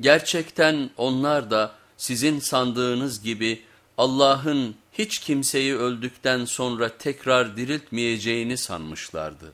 Gerçekten onlar da sizin sandığınız gibi Allah'ın hiç kimseyi öldükten sonra tekrar diriltmeyeceğini sanmışlardı.